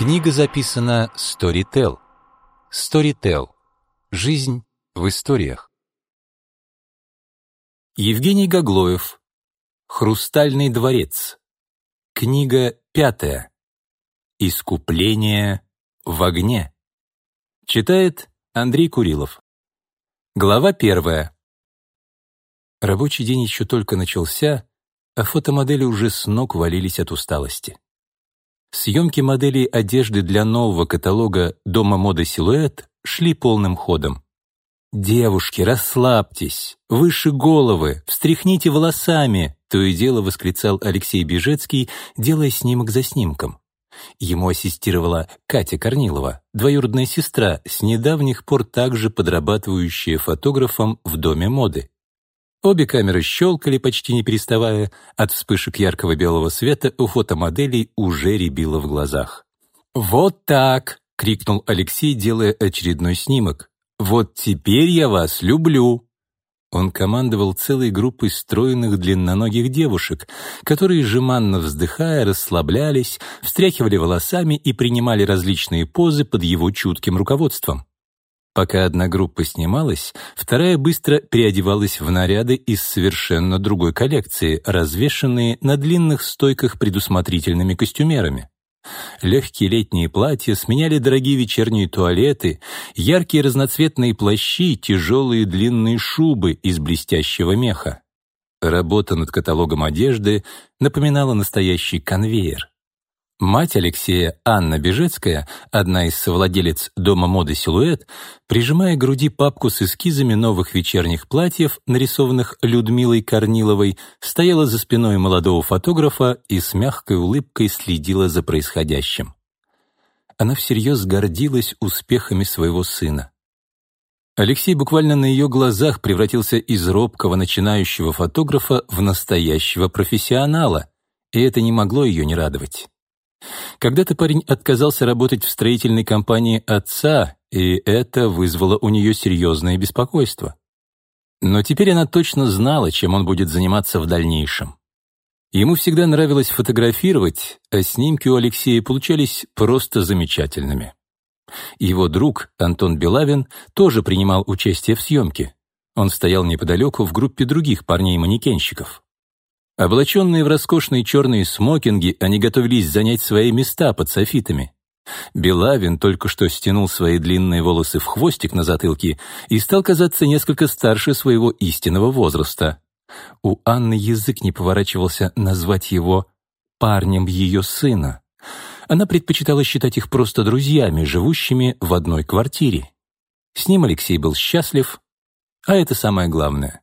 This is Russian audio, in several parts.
Книга записана Storytel. Storytel. Жизнь в историях. Евгений Гаглоев. Хрустальный дворец. Книга пятая. Искупление в огне. Читает Андрей Курилов. Глава первая. Рабочий день еще только начался, а фотомодели уже с ног валились от усталости. Съемки моделей одежды для нового каталога «Дома моды Силуэт» шли полным ходом. «Девушки, расслабьтесь! Выше головы! Встряхните волосами!» то и дело восклицал Алексей Бежецкий, делая снимок за снимком. Ему ассистировала Катя Корнилова, двоюродная сестра, с недавних пор также подрабатывающая фотографом в Доме моды. Обе камеры щелкали, почти не переставая. От вспышек яркого белого света у фотомоделей уже рябило в глазах. «Вот так!» — крикнул Алексей, делая очередной снимок. «Вот теперь я вас люблю!» Он командовал целой группой стройных длинноногих девушек, которые, жеманно вздыхая, расслаблялись, встряхивали волосами и принимали различные позы под его чутким руководством. Пока одна группа снималась, вторая быстро переодевалась в наряды из совершенно другой коллекции, развешанные на длинных стойках предусмотрительными костюмерами. Легкие летние платья сменяли дорогие вечерние туалеты, яркие разноцветные плащи, тяжелые длинные шубы из блестящего меха. Работа над каталогом одежды напоминала настоящий конвейер. Мать Алексея, Анна Бежецкая, одна из совладелец дома моды «Силуэт», прижимая к груди папку с эскизами новых вечерних платьев, нарисованных Людмилой Корниловой, стояла за спиной молодого фотографа и с мягкой улыбкой следила за происходящим. Она всерьез гордилась успехами своего сына. Алексей буквально на ее глазах превратился из робкого начинающего фотографа в настоящего профессионала, и это не могло ее не радовать. Когда-то парень отказался работать в строительной компании отца, и это вызвало у нее серьезное беспокойство. Но теперь она точно знала, чем он будет заниматься в дальнейшем. Ему всегда нравилось фотографировать, а снимки у Алексея получались просто замечательными. Его друг, Антон Белавин, тоже принимал участие в съемке. Он стоял неподалеку в группе других парней-манекенщиков. Облаченные в роскошные черные смокинги, они готовились занять свои места под софитами. Белавин только что стянул свои длинные волосы в хвостик на затылке и стал казаться несколько старше своего истинного возраста. У Анны язык не поворачивался назвать его парнем ее сына. Она предпочитала считать их просто друзьями, живущими в одной квартире. С ним Алексей был счастлив, а это самое главное.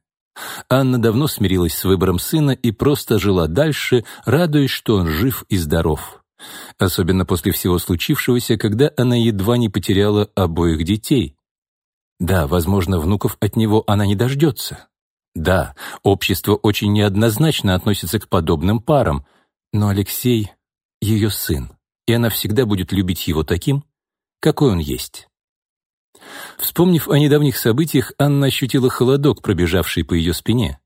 Анна давно смирилась с выбором сына и просто жила дальше, радуясь, что он жив и здоров. Особенно после всего случившегося, когда она едва не потеряла обоих детей. Да, возможно, внуков от него она не дождется. Да, общество очень неоднозначно относится к подобным парам, но Алексей — ее сын, и она всегда будет любить его таким, какой он есть. Вспомнив о недавних событиях, Анна ощутила холодок, пробежавший по ее спине.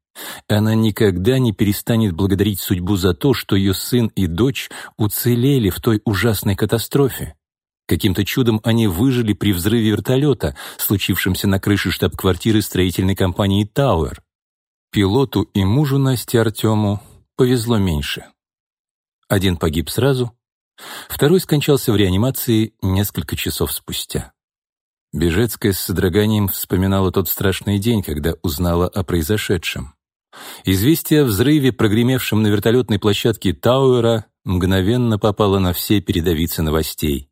Она никогда не перестанет благодарить судьбу за то, что ее сын и дочь уцелели в той ужасной катастрофе. Каким-то чудом они выжили при взрыве вертолета, случившемся на крыше штаб-квартиры строительной компании «Тауэр». Пилоту и мужу Насти Артему повезло меньше. Один погиб сразу, второй скончался в реанимации несколько часов спустя. Бежецкая с содроганием вспоминала тот страшный день, когда узнала о произошедшем. Известие о взрыве, прогремевшем на вертолетной площадке Тауэра, мгновенно попало на все передовицы новостей.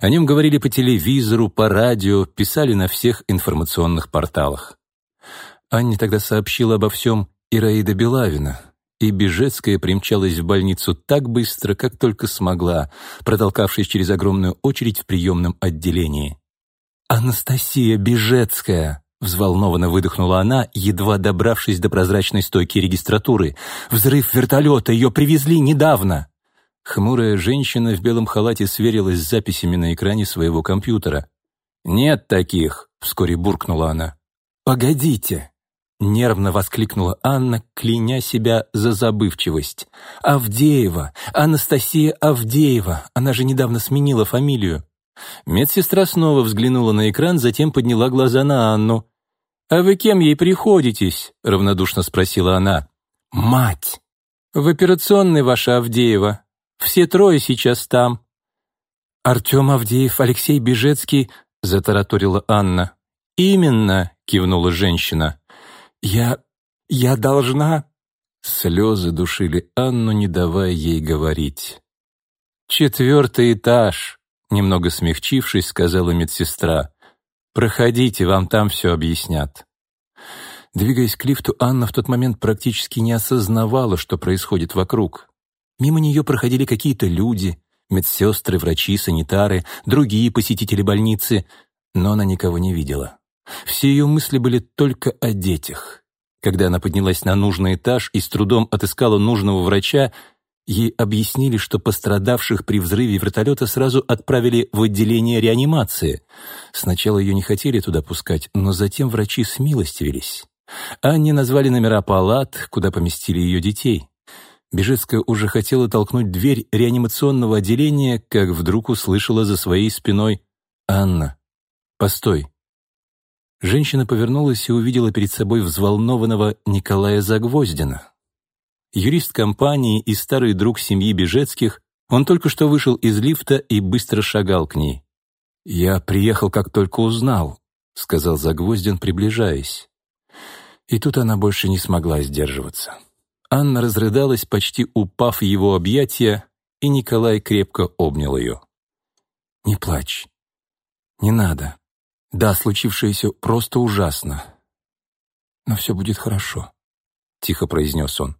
О нем говорили по телевизору, по радио, писали на всех информационных порталах. Анне тогда сообщила обо всем Ираида Белавина, и Бежецкая примчалась в больницу так быстро, как только смогла, протолкавшись через огромную очередь в приемном отделении. «Анастасия Бежецкая!» — взволнованно выдохнула она, едва добравшись до прозрачной стойки регистратуры. «Взрыв вертолета! Ее привезли недавно!» Хмурая женщина в белом халате сверилась с записями на экране своего компьютера. «Нет таких!» — вскоре буркнула она. «Погодите! Нервно воскликнула Анна, кляня себя за забывчивость. «Авдеева! Анастасия Авдеева! Она же недавно сменила фамилию!» Медсестра снова взглянула на экран, затем подняла глаза на Анну. «А вы кем ей приходитесь?» — равнодушно спросила она. «Мать!» «В операционной ваша Авдеева. Все трое сейчас там». «Артем Авдеев, Алексей Бежецкий», — затараторила Анна. «Именно», — кивнула женщина. «Я... я должна...» Слезы душили Анну, не давая ей говорить. «Четвертый этаж», — немного смягчившись, сказала медсестра. «Проходите, вам там все объяснят». Двигаясь к лифту, Анна в тот момент практически не осознавала, что происходит вокруг. Мимо нее проходили какие-то люди, медсестры, врачи, санитары, другие посетители больницы, но она никого не видела. Все ее мысли были только о детях. Когда она поднялась на нужный этаж и с трудом отыскала нужного врача, ей объяснили, что пострадавших при взрыве вертолета сразу отправили в отделение реанимации. Сначала ее не хотели туда пускать, но затем врачи смилостивились. Анне назвали номера палат, куда поместили ее детей. Бежецкая уже хотела толкнуть дверь реанимационного отделения, как вдруг услышала за своей спиной «Анна, постой». Женщина повернулась и увидела перед собой взволнованного Николая Загвоздина. Юрист компании и старый друг семьи Бежецких, он только что вышел из лифта и быстро шагал к ней. «Я приехал, как только узнал», — сказал Загвоздин, приближаясь. И тут она больше не смогла сдерживаться. Анна разрыдалась, почти упав в его объятия, и Николай крепко обнял ее. «Не плачь. Не надо. Да, случившееся просто ужасно. Но все будет хорошо», — тихо произнес он.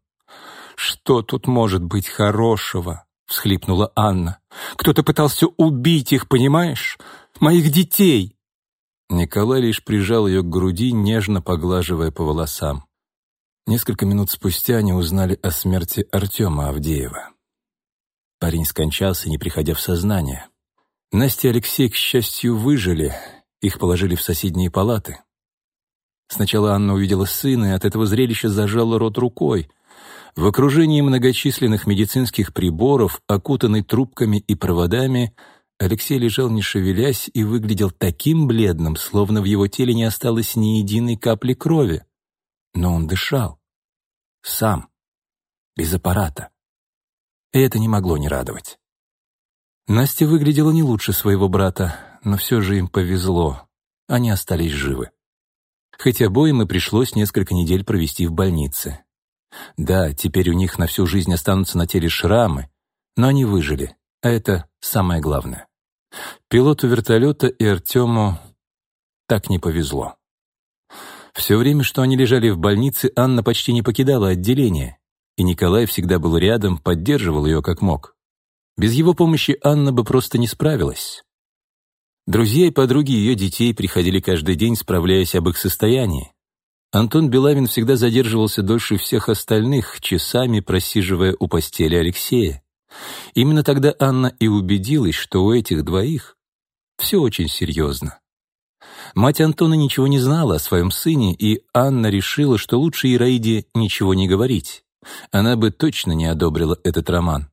«Что тут может быть хорошего?» — всхлипнула Анна. «Кто-то пытался убить их, понимаешь? Моих детей!» Николай лишь прижал ее к груди, нежно поглаживая по волосам. Несколько минут спустя они узнали о смерти Артема Авдеева. Парень скончался, не приходя в сознание. Настя и Алексей, к счастью, выжили, их положили в соседние палаты. Сначала Анна увидела сына, и от этого зрелища зажала рот рукой. В окружении многочисленных медицинских приборов, окутанный трубками и проводами, Алексей лежал не шевелясь и выглядел таким бледным, словно в его теле не осталось ни единой капли крови. Но он дышал. Сам. Без аппарата. И это не могло не радовать. Настя выглядела не лучше своего брата, но все же им повезло. Они остались живы. Хоть обоим и пришлось несколько недель провести в больнице. Да, теперь у них на всю жизнь останутся на теле шрамы, но они выжили, а это самое главное. Пилоту вертолета и Артему так не повезло. Все время, что они лежали в больнице, Анна почти не покидала отделение, и Николай всегда был рядом, поддерживал ее как мог. Без его помощи Анна бы просто не справилась. Друзья и подруги ее детей приходили каждый день, справляясь об их состоянии. Антон Белавин всегда задерживался дольше всех остальных, часами просиживая у постели Алексея. Именно тогда Анна и убедилась, что у этих двоих все очень серьезно. Мать Антона ничего не знала о своем сыне, и Анна решила, что лучше Ираиде ничего не говорить. Она бы точно не одобрила этот роман.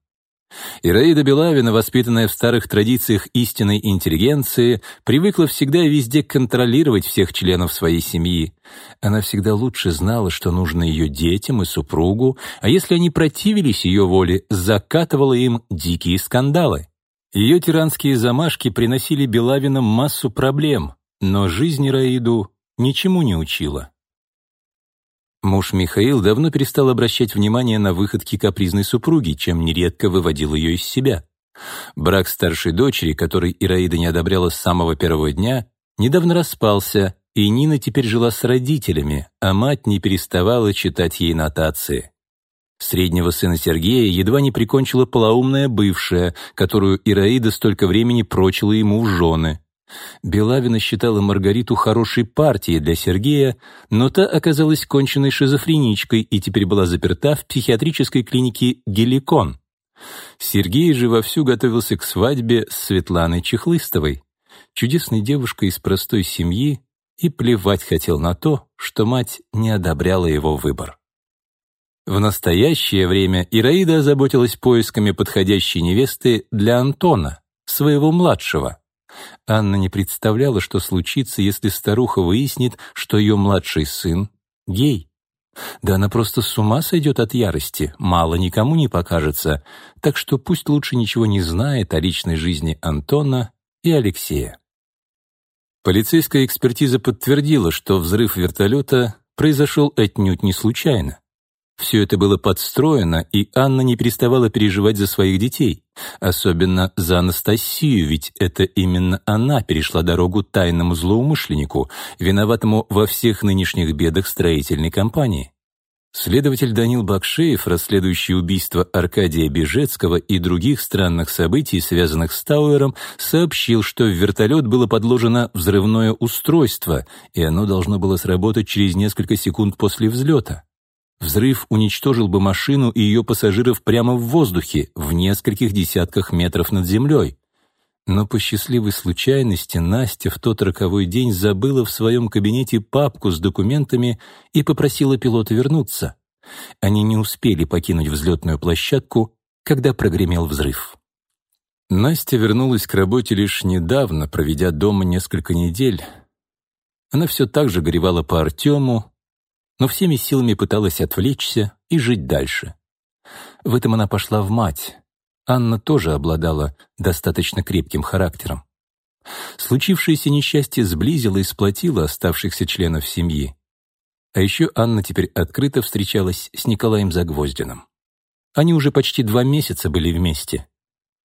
Ираида Белавина, воспитанная в старых традициях истинной интеллигенции, привыкла всегда и везде контролировать всех членов своей семьи. Она всегда лучше знала, что нужно ее детям и супругу, а если они противились ее воле, закатывала им дикие скандалы. Ее тиранские замашки приносили Белавинам массу проблем, но жизнь Ираиду ничему не учила. Муж Михаил давно перестал обращать внимание на выходки капризной супруги, чем нередко выводил ее из себя. Брак старшей дочери, который Ираида не одобряла с самого первого дня, недавно распался, и Нина теперь жила с родителями, а мать не переставала читать ей нотации. Среднего сына Сергея едва не прикончила полоумная бывшая, которую Ираида столько времени прочила ему в жены. Белавина считала Маргариту хорошей партией для Сергея, но та оказалась конченной шизофреничкой и теперь была заперта в психиатрической клинике «Геликон». Сергей же вовсю готовился к свадьбе с Светланой Чехлыстовой, чудесной девушкой из простой семьи и плевать хотел на то, что мать не одобряла его выбор. В настоящее время Ираида озаботилась поисками подходящей невесты для Антона, своего младшего. Анна не представляла, что случится, если старуха выяснит, что ее младший сын — гей. Да она просто с ума сойдет от ярости, мало никому не покажется, так что пусть лучше ничего не знает о личной жизни Антона и Алексея. Полицейская экспертиза подтвердила, что взрыв вертолета произошел отнюдь не случайно. Все это было подстроено, и Анна не переставала переживать за своих детей, особенно за Анастасию, ведь это именно она перешла дорогу тайному злоумышленнику, виноватому во всех нынешних бедах строительной компании. Следователь Данил Бакшеев, расследующий убийство Аркадия Бежецкого и других странных событий, связанных с Тауэром, сообщил, что в вертолет было подложено взрывное устройство, и оно должно было сработать через несколько секунд после взлета. Взрыв уничтожил бы машину и ее пассажиров прямо в воздухе, в нескольких десятках метров над землей. Но по счастливой случайности Настя в тот роковой день забыла в своем кабинете папку с документами и попросила пилота вернуться. Они не успели покинуть взлетную площадку, когда прогремел взрыв. Настя вернулась к работе лишь недавно, проведя дома несколько недель. Она все так же горевала по Артему, но всеми силами пыталась отвлечься и жить дальше. В этом она пошла в мать, Анна тоже обладала достаточно крепким характером. Случившееся несчастье сблизило и сплотило оставшихся членов семьи. А еще Анна теперь открыто встречалась с Николаем Загвоздиным. Они уже почти два месяца были вместе.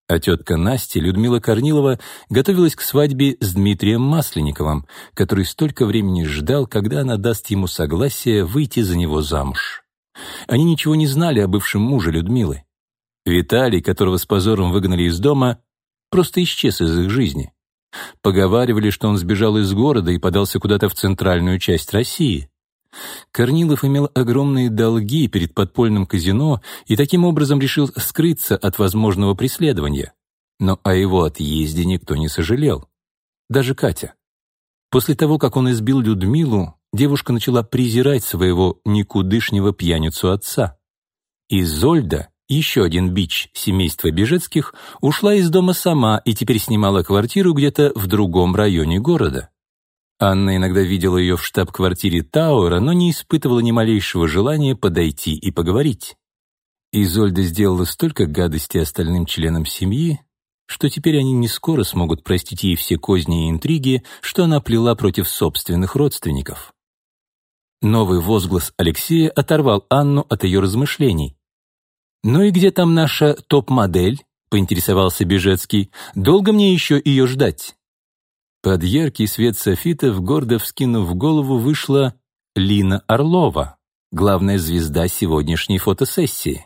А тетка Настя, Людмила Корнилова, готовилась к свадьбе с Дмитрием Масленниковым, который столько времени ждал, когда она даст ему согласие выйти за него замуж. Они ничего не знали о бывшем муже Людмилы. Виталий, которого с позором выгнали из дома, просто исчез из их жизни. Поговаривали, что он сбежал из города и подался куда-то в центральную часть России. Корнилов имел огромные долги перед подпольным казино и таким образом решил скрыться от возможного преследования. Но о его отъезде никто не сожалел. Даже Катя. После того, как он избил Людмилу, девушка начала презирать своего никудышнего пьяницу отца. Изольда еще один бич семейства Бежецких, ушла из дома сама и теперь снимала квартиру где-то в другом районе города. Анна иногда видела ее в штаб-квартире Тауэра, но не испытывала ни малейшего желания подойти и поговорить. Изольда сделала столько гадостей остальным членам семьи, что теперь они не скоро смогут простить ей все козни и интриги, что она плела против собственных родственников. Новый возглас Алексея оторвал Анну от ее размышлений. «Ну и где там наша топ-модель?» — поинтересовался Бежецкий. «Долго мне еще ее ждать?» Под яркий свет софитов, гордо вскинув голову, вышла Лина Орлова, главная звезда сегодняшней фотосессии.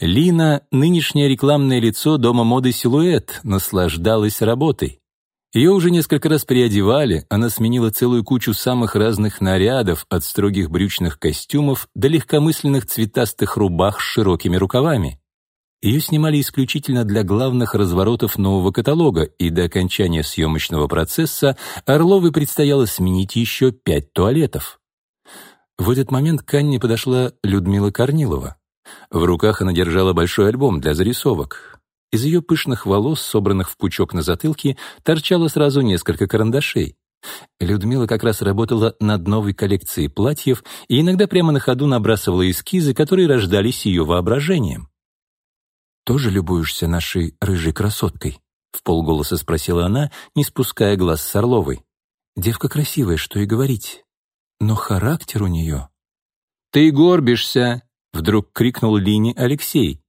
Лина, нынешнее рекламное лицо дома моды «Силуэт», наслаждалась работой. Ее уже несколько раз переодевали, она сменила целую кучу самых разных нарядов, от строгих брючных костюмов до легкомысленных цветастых рубах с широкими рукавами. Ее снимали исключительно для главных разворотов нового каталога, и до окончания съемочного процесса Орловой предстояло сменить еще пять туалетов. В этот момент к Анне подошла Людмила Корнилова. В руках она держала большой альбом для зарисовок. Из ее пышных волос, собранных в пучок на затылке, торчало сразу несколько карандашей. Людмила как раз работала над новой коллекцией платьев и иногда прямо на ходу набрасывала эскизы, которые рождались ее воображением. «Тоже любуешься нашей рыжей красоткой?» — в полголоса спросила она, не спуская глаз с Орловой. «Девка красивая, что и говорить. Но характер у нее...» «Ты горбишься!» — вдруг крикнул Лине Алексей.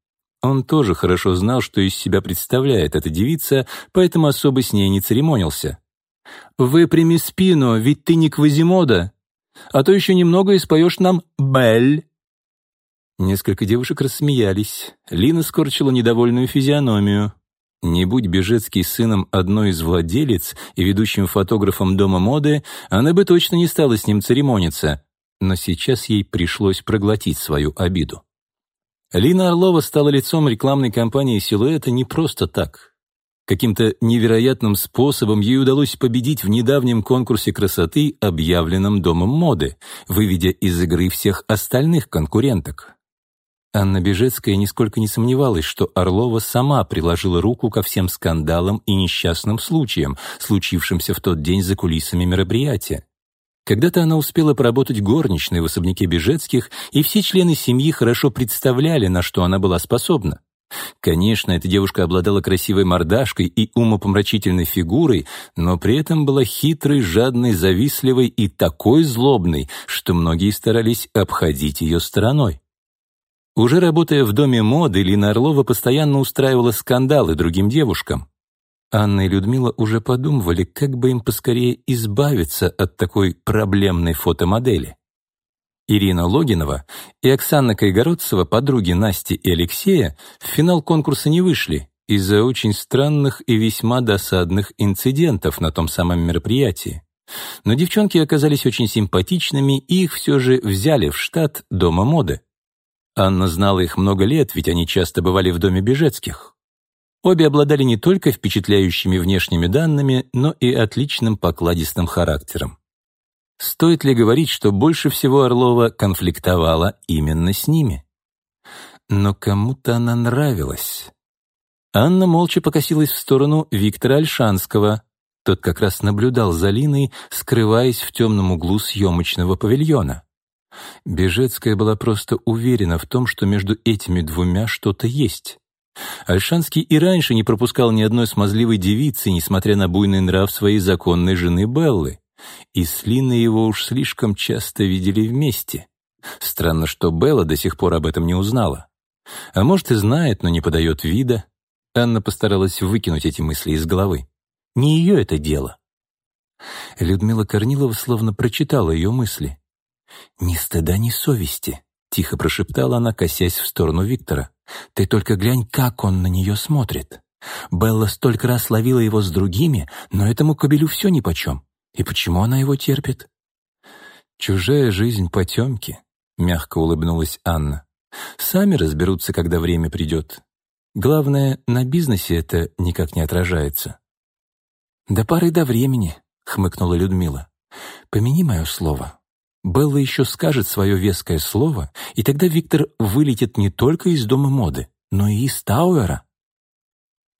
Он тоже хорошо знал, что из себя представляет эта девица, поэтому особо с ней не церемонился. «Выпрями спину, ведь ты не Квазимода, а то еще немного и споешь нам «Бель». Несколько девушек рассмеялись. Лина скорчила недовольную физиономию. Не будь Бежецкий сыном одной из владелец и ведущим фотографом дома моды, она бы точно не стала с ним церемониться, но сейчас ей пришлось проглотить свою обиду. Лина Орлова стала лицом рекламной кампании «Силуэта» не просто так. Каким-то невероятным способом ей удалось победить в недавнем конкурсе красоты, объявленном Домом моды, выведя из игры всех остальных конкуренток. Анна Бежецкая нисколько не сомневалась, что Орлова сама приложила руку ко всем скандалам и несчастным случаям, случившимся в тот день за кулисами мероприятия. Когда-то она успела поработать горничной в особняке Бежецких, и все члены семьи хорошо представляли, на что она была способна. Конечно, эта девушка обладала красивой мордашкой и умопомрачительной фигурой, но при этом была хитрой, жадной, завистливой и такой злобной, что многие старались обходить ее стороной. Уже работая в доме моды, Лина Орлова постоянно устраивала скандалы другим девушкам. Анна и Людмила уже подумывали, как бы им поскорее избавиться от такой проблемной фотомодели. Ирина Логинова и Оксана Кайгородцева, подруги Насти и Алексея, в финал конкурса не вышли из-за очень странных и весьма досадных инцидентов на том самом мероприятии. Но девчонки оказались очень симпатичными, и их все же взяли в штат Дома моды. Анна знала их много лет, ведь они часто бывали в доме Бежецких. Обе обладали не только впечатляющими внешними данными, но и отличным покладистым характером. Стоит ли говорить, что больше всего Орлова конфликтовала именно с ними? Но кому-то она нравилась. Анна молча покосилась в сторону Виктора Альшанского. Тот как раз наблюдал за Линой, скрываясь в темном углу съемочного павильона. Бежецкая была просто уверена в том, что между этими двумя что-то есть. Альшанский и раньше не пропускал ни одной смазливой девицы, несмотря на буйный нрав своей законной жены Беллы и с Линой его уж слишком часто видели вместе. Странно, что Белла до сих пор об этом не узнала. А может и знает, но не подает вида. Анна постаралась выкинуть эти мысли из головы. Не ее это дело. Людмила Корнилова словно прочитала ее мысли. «Ни стыда, ни совести», — тихо прошептала она, косясь в сторону Виктора. «Ты только глянь, как он на нее смотрит. Белла столько раз ловила его с другими, но этому кобелю все нипочем. И почему она его терпит? «Чужая жизнь потемки», — мягко улыбнулась Анна. «Сами разберутся, когда время придет. Главное, на бизнесе это никак не отражается». «До поры до времени», — хмыкнула Людмила. «Помяни мое слово. Белла еще скажет свое веское слово, и тогда Виктор вылетит не только из дома моды, но и из Тауэра».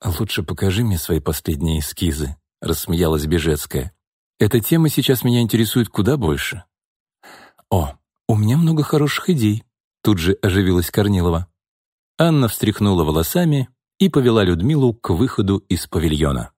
«Лучше покажи мне свои последние эскизы», — рассмеялась Бежецкая. Эта тема сейчас меня интересует куда больше. О, у меня много хороших идей, тут же оживилась Корнилова. Анна встряхнула волосами и повела Людмилу к выходу из павильона.